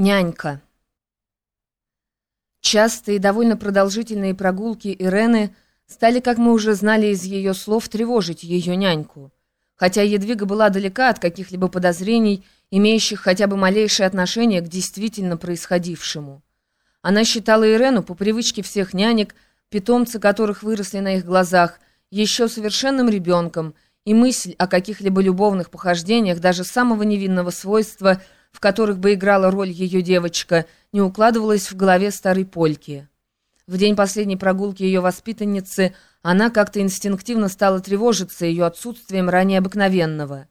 Нянька. Частые и довольно продолжительные прогулки Ирены стали, как мы уже знали из ее слов, тревожить ее няньку. Хотя Едвига была далека от каких-либо подозрений, имеющих хотя бы малейшее отношение к действительно происходившему. Она считала Ирену, по привычке всех нянек, питомцы которых выросли на их глазах, еще совершенным ребенком, и мысль о каких-либо любовных похождениях даже самого невинного свойства – в которых бы играла роль ее девочка, не укладывалась в голове старой польки. В день последней прогулки ее воспитанницы она как-то инстинктивно стала тревожиться ее отсутствием ранее обыкновенного.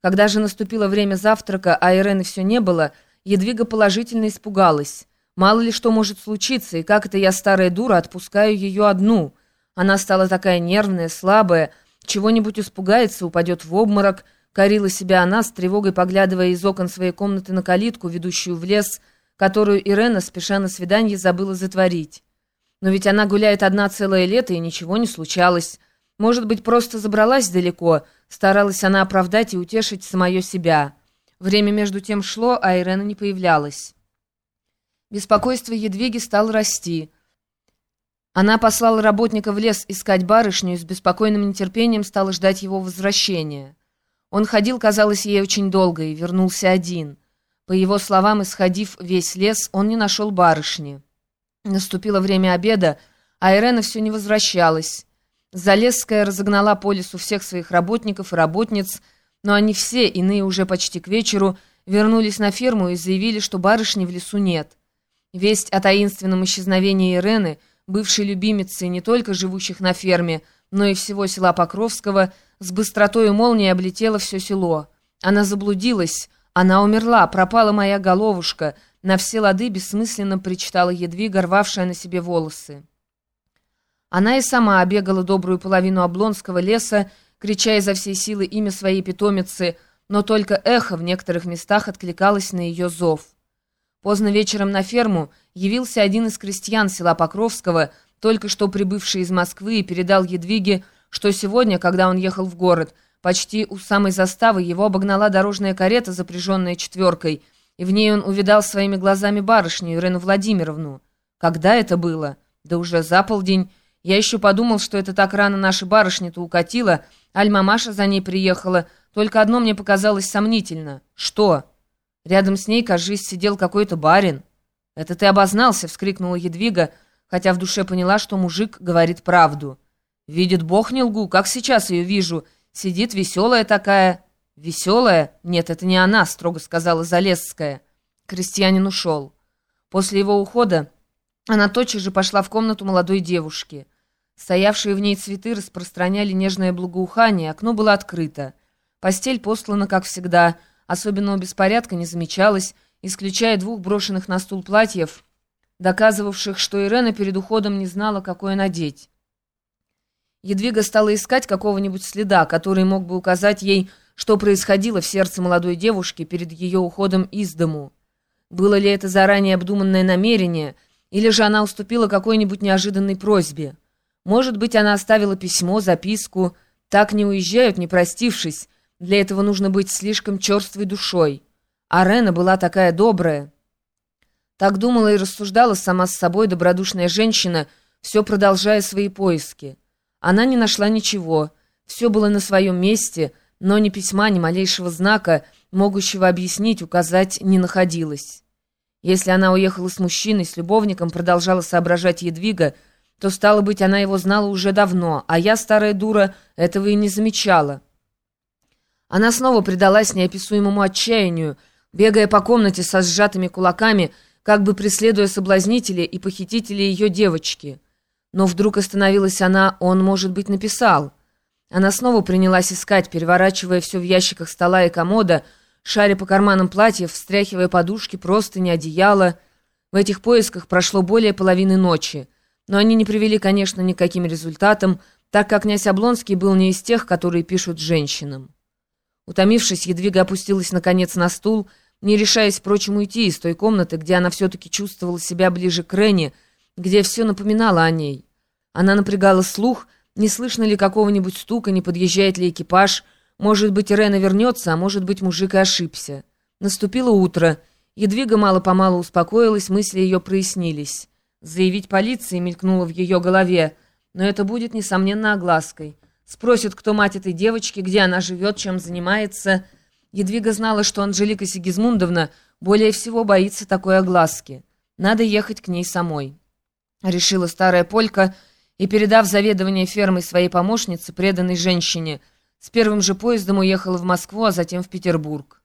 Когда же наступило время завтрака, а Ирены все не было, Едвига положительно испугалась. Мало ли что может случиться, и как это я, старая дура, отпускаю ее одну. Она стала такая нервная, слабая, чего-нибудь испугается, упадет в обморок — Корила себя она, с тревогой поглядывая из окон своей комнаты на калитку, ведущую в лес, которую Ирена, спеша на свидание, забыла затворить. Но ведь она гуляет одна целое лето, и ничего не случалось. Может быть, просто забралась далеко, старалась она оправдать и утешить самое себя. Время между тем шло, а Ирена не появлялась. Беспокойство Едвиги стало расти. Она послала работника в лес искать барышню и с беспокойным нетерпением стала ждать его возвращения. Он ходил, казалось ей, очень долго и вернулся один. По его словам, исходив весь лес, он не нашел барышни. Наступило время обеда, а Ирена все не возвращалась. Залесская разогнала по лесу всех своих работников и работниц, но они все, иные уже почти к вечеру, вернулись на ферму и заявили, что барышни в лесу нет. Весть о таинственном исчезновении Ирены, бывшей любимицы не только живущих на ферме, но и всего села Покровского, с быстротой молнии облетела все село. Она заблудилась, она умерла, пропала моя головушка, на все лады бессмысленно причитала Едвига, рвавшая на себе волосы. Она и сама обегала добрую половину Облонского леса, крича изо всей силы имя своей питомицы, но только эхо в некоторых местах откликалось на ее зов. Поздно вечером на ферму явился один из крестьян села Покровского, только что прибывший из Москвы, и передал Едвиге, что сегодня, когда он ехал в город, почти у самой заставы его обогнала дорожная карета, запряженная четверкой, и в ней он увидал своими глазами барышню Ирину Владимировну. Когда это было? Да уже за полдень. Я еще подумал, что это так рано наша барышня-то укатила, аль-мамаша за ней приехала. Только одно мне показалось сомнительно. Что? Рядом с ней, кажись, сидел какой-то барин. «Это ты обознался!» — вскрикнула Едвига, хотя в душе поняла, что мужик говорит правду. «Видит Бог, не лгу, как сейчас ее вижу. Сидит веселая такая». «Веселая? Нет, это не она», — строго сказала Залесская. Крестьянин ушел. После его ухода она тотчас же пошла в комнату молодой девушки. Стоявшие в ней цветы распространяли нежное благоухание, окно было открыто. Постель послана, как всегда, особенного беспорядка не замечалось, исключая двух брошенных на стул платьев, доказывавших, что Ирена перед уходом не знала, какое надеть. Едвига стала искать какого-нибудь следа, который мог бы указать ей, что происходило в сердце молодой девушки перед ее уходом из дому. Было ли это заранее обдуманное намерение, или же она уступила какой-нибудь неожиданной просьбе? Может быть, она оставила письмо, записку. Так не уезжают, не простившись. Для этого нужно быть слишком черствой душой. А Рена была такая добрая. Так думала и рассуждала сама с собой добродушная женщина, все продолжая свои поиски. Она не нашла ничего. Все было на своем месте, но ни письма, ни малейшего знака, могущего объяснить, указать, не находилось. Если она уехала с мужчиной, с любовником, продолжала соображать Едвига, то, стало быть, она его знала уже давно, а я, старая дура, этого и не замечала. Она снова предалась неописуемому отчаянию, бегая по комнате со сжатыми кулаками, как бы преследуя соблазнителя и похитителя ее девочки — но вдруг остановилась она, он, может быть, написал. Она снова принялась искать, переворачивая все в ящиках стола и комода, шаря по карманам платьев, встряхивая подушки, простыни, одеяло. В этих поисках прошло более половины ночи. Но они не привели, конечно, никаким результатам, так как князь Облонский был не из тех, которые пишут женщинам. Утомившись, Едвига опустилась наконец на стул, не решаясь, впрочем, уйти из той комнаты, где она все-таки чувствовала себя ближе к Рене, где все напоминало о ней. Она напрягала слух, не слышно ли какого-нибудь стука, не подъезжает ли экипаж. Может быть, Ирена вернется, а может быть, мужик и ошибся. Наступило утро, Едвига мало-помалу успокоилась, мысли ее прояснились. Заявить полиции мелькнуло в ее голове, но это будет, несомненно, оглаской. Спросят, кто мать этой девочки, где она живет, чем занимается. Едвига знала, что Анжелика Сигизмундовна более всего боится такой огласки. Надо ехать к ней самой. Решила старая полька и, передав заведование фермой своей помощнице, преданной женщине, с первым же поездом уехала в Москву, а затем в Петербург.